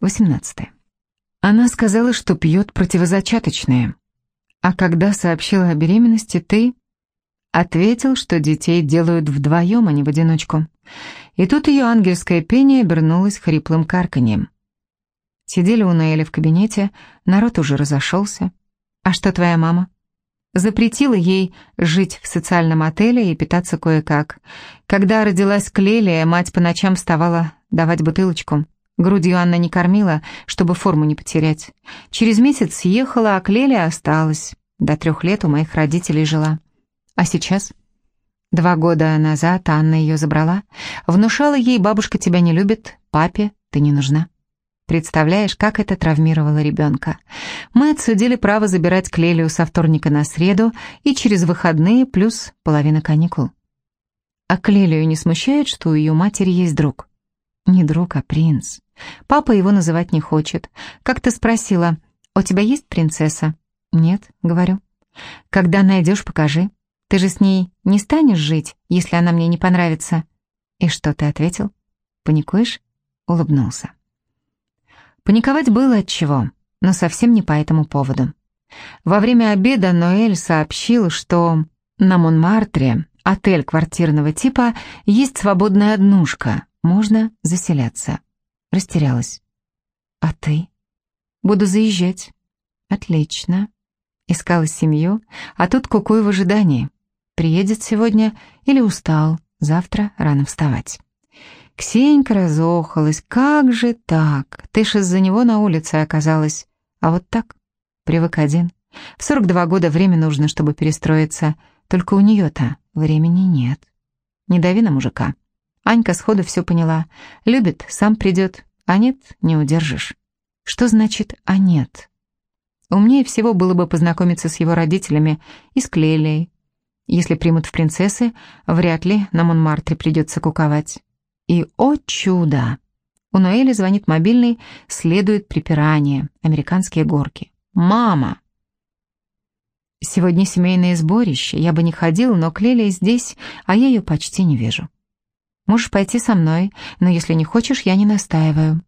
18. Она сказала, что пьет противозачаточные. А когда сообщила о беременности, ты ответил, что детей делают вдвоем, а не в одиночку. И тут ее ангельское пение обернулось хриплым карканьем. Сидели у Наэли в кабинете, народ уже разошелся. «А что твоя мама?» Запретила ей жить в социальном отеле и питаться кое-как. Когда родилась Клелия, мать по ночам вставала давать бутылочку. Грудью Анна не кормила, чтобы форму не потерять. Через месяц съехала, а Клелия осталась. До трех лет у моих родителей жила. А сейчас? Два года назад Анна ее забрала. Внушала ей, бабушка тебя не любит, папе ты не нужна. Представляешь, как это травмировало ребенка. Мы отсудили право забирать Клелию со вторника на среду и через выходные плюс половина каникул. А Клелию не смущает, что у ее матери есть друг? Не друг, а принц. Папа его называть не хочет. Как ты спросила, у тебя есть принцесса? Нет, говорю. Когда найдешь, покажи. Ты же с ней не станешь жить, если она мне не понравится. И что ты ответил? Паникуешь? Улыбнулся. Паниковать было от чего, но совсем не по этому поводу. Во время обеда Ноэль сообщил, что на Монмартре, отель квартирного типа, есть свободная однушка, можно заселяться. Растерялась. «А ты?» «Буду заезжать». «Отлично». Искала семью, а тут кукуй в ожидании. Приедет сегодня или устал, завтра рано вставать. Ксенька разохалась. «Как же так? Ты ж из-за него на улице оказалась. А вот так? Привык один. В 42 года время нужно, чтобы перестроиться. Только у нее-то времени нет. Не дави на мужика». Анька сходу все поняла. Любит, сам придет, а нет, не удержишь. Что значит «а нет»? Умнее всего было бы познакомиться с его родителями и с Клелией. Если примут в принцессы, вряд ли на Монмартре придется куковать. И, о чудо! У Ноэли звонит мобильный, следует припирание, американские горки. «Мама!» Сегодня семейное сборище, я бы не ходил, но Клелия здесь, а я ее почти не вижу. Можешь пойти со мной, но если не хочешь, я не настаиваю.